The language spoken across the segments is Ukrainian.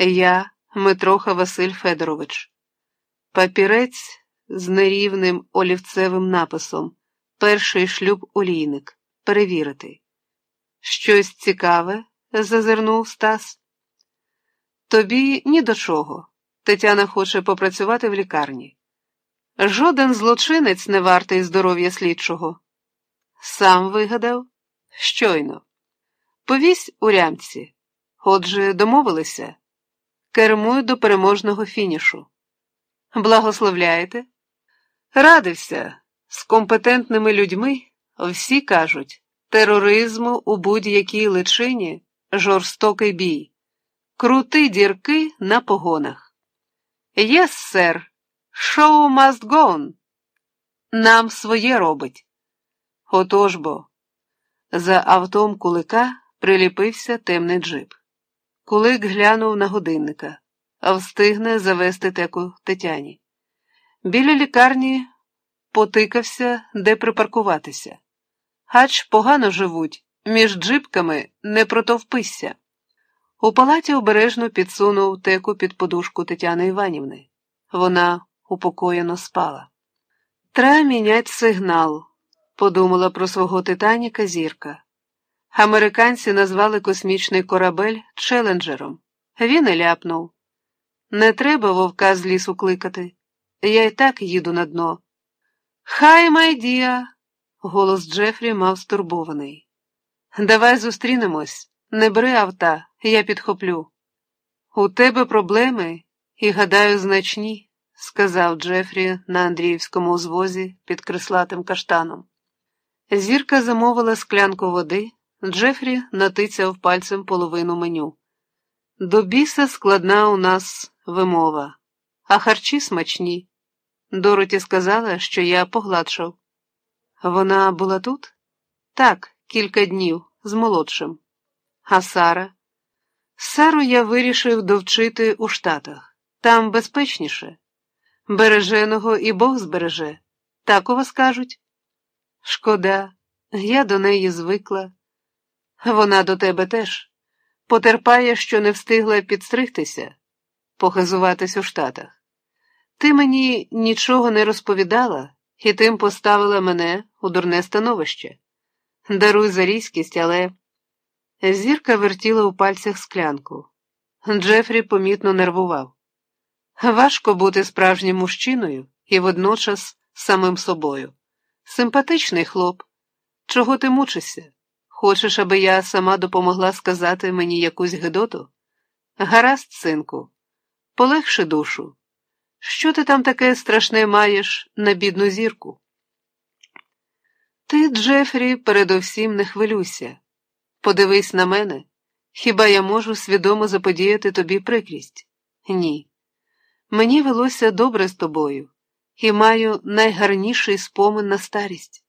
Я, Митроха Василь Федорович, папірець з нерівним олівцевим написом Перший шлюб олійник. Перевірити. Щось цікаве? зазирнув Стас. Тобі ні до чого. Тетяна хоче попрацювати в лікарні. Жоден злочинець не вартий здоров'я слідчого. Сам вигадав щойно. Повісь у рямці. Отже, домовилися. Кермуй до переможного фінішу. Благословляєте? Радився. З компетентними людьми всі кажуть тероризму у будь-якій личині жорстокий бій, крути дірки на погонах. Yes, sir, show go on. Нам своє робить. Отож бо. За автом кулика приліпився темний джип. Кулик глянув на годинника, а встигне завести теку Тетяні. Біля лікарні потикався, де припаркуватися. Хач погано живуть, між джипками не протовпися. У палаті обережно підсунув теку під подушку Тетяни Іванівни. Вона упокоєно спала. Треба мінять сигнал, подумала про свого Титаніка зірка. Американці назвали космічний корабель челенджером. Він і ляпнув. Не треба вовка з лісу кликати. Я й так їду на дно. Хай майдія, голос Джефрі мав стурбований. Давай зустрінемось, не бери авта, я підхоплю. У тебе проблеми, і, гадаю, значні, сказав Джефрі на Андріївському узвозі під крислатим каштаном. Зірка замовила склянку води, Джефрі натицяв пальцем половину меню. До біса складна у нас вимова, а харчі смачні. Дороті сказала, що я погладшав. Вона була тут? Так, кілька днів з молодшим. А Сара? Сару я вирішив довчити у Штатах. Там безпечніше. Береженого і Бог збереже. Так у вас кажуть. Шкода, я до неї звикла. Вона до тебе теж. Потерпає, що не встигла підстригтися, похизуватись у Штатах. Ти мені нічого не розповідала і тим поставила мене у дурне становище. Даруй за різкість, але. Зірка вертіла у пальцях склянку. Джефрі помітно нервував. Важко бути справжнім мужчиною і водночас самим собою. Симпатичний хлоп. Чого ти мучишся? Хочеш, аби я сама допомогла сказати мені якусь гидоту? Гаразд, синку, полегши душу. Що ти там таке страшне маєш на бідну зірку? Ти, Джефрі, передовсім не хвилюйся. Подивись на мене, хіба я можу свідомо заподіяти тобі прикрість? Ні. Мені велося добре з тобою і маю найгарніший спомин на старість.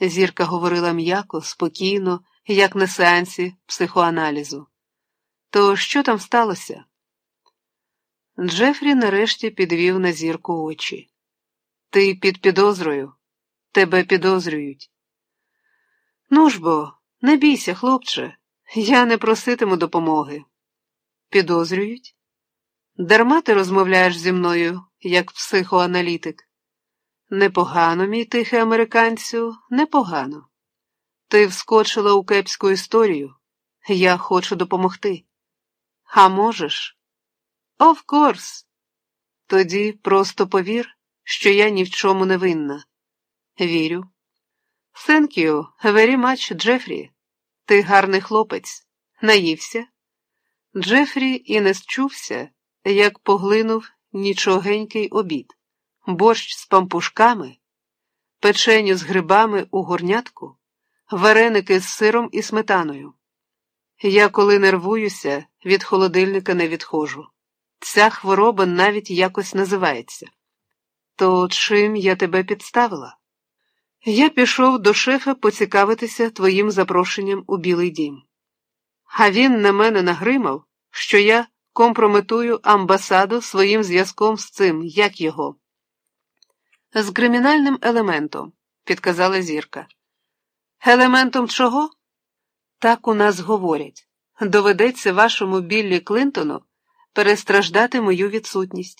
Зірка говорила м'яко, спокійно, як на сеансі психоаналізу. То що там сталося? Джефрі нарешті підвів на зірку очі. Ти під підозрою, тебе підозрюють. Ну ж бо, не бійся, хлопче, я не проситиму допомоги. Підозрюють? Дарма ти розмовляєш зі мною, як психоаналітик. Непогано, мій тихий американцю, непогано. Ти вскочила у кепську історію. Я хочу допомогти. А можеш? Of course. Тоді просто повір, що я ні в чому не винна. Вірю. Thank you very much, Джефрі. Ти гарний хлопець. Наївся. Джефрі і не счувся, як поглинув нічогенький обід, борщ з пампушками, печеню з грибами у горнятку, вареники з сиром і сметаною. Я, коли нервуюся, від холодильника не відходжу. Ця хвороба навіть якось називається. То чим я тебе підставила? Я пішов до шефа поцікавитися твоїм запрошенням у Білий дім. А він на мене нагримав, що я компрометую амбасаду своїм зв'язком з цим, як його. З кримінальним елементом, підказала зірка. Елементом чого? Так у нас говорять. Доведеться вашому Біллі Клинтону перестраждати мою відсутність.